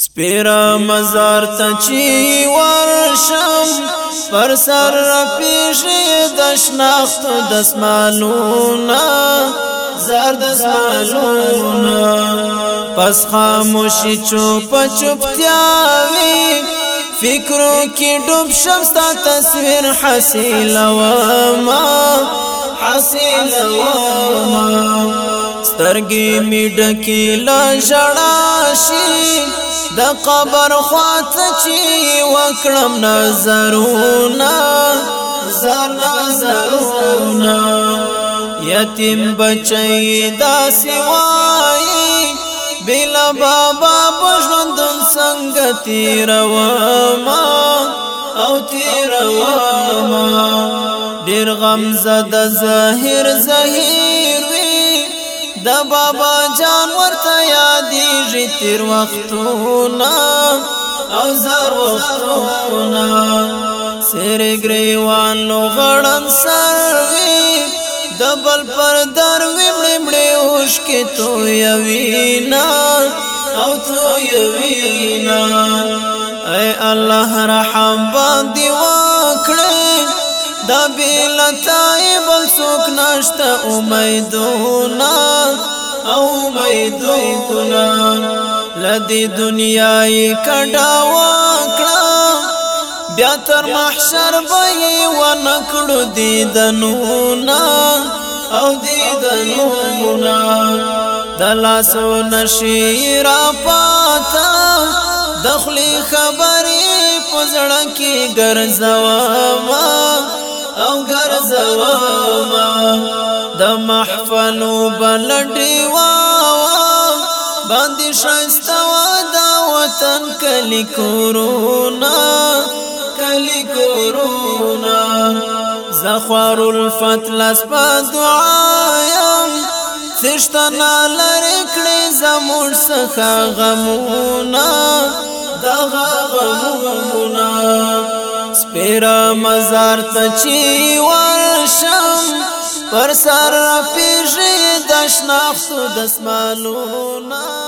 سپیرا مزار ته چی ورشم پر سر پیشې د شناخت د سمالونه زر د سمالونه پس خاموشي چوپ چوپتیاوي فکرو کې ډوب شم ستا تصویر حسیل و ما حاصل و سترګې می ډکې لا ژړا شي د قبر خواته چې وکړم نظرونه زر نظرونه یتیم بچي دا سوای بلا بابا بژوند څنګه تیروا ما او تیروا ما ډیر غم زد ظاهر ظاهر وی د بابا جان ورته یادېږي تیر وختونه او زر وختونه سر ګریوان نو غړن سر وی د بل پر در ویمړې مړې اوش کې تو یوینا او تو یوینا اے الله رحم باندې دا بیلتای بل سوک نشتا امیدونا امیدونا لدی دنیای کڑا وکڑا بیا تر محشر بای ونکڑو دیدنونا او دیدنونا دلاسو نشی را پاتا دخلی خبری پزړه کې ګرځوا ما او ګرځوما د محفل بلډي وا باندې شایستوا د وطن کلی کورونا کلی کورونا زخوار الفتل اسپا دعایم سشتنا لرکڑی زمور سخا غمونا دغا غمونا پیر مزار ته چی ورشم پر سر پیژې دشناختو دسمالونه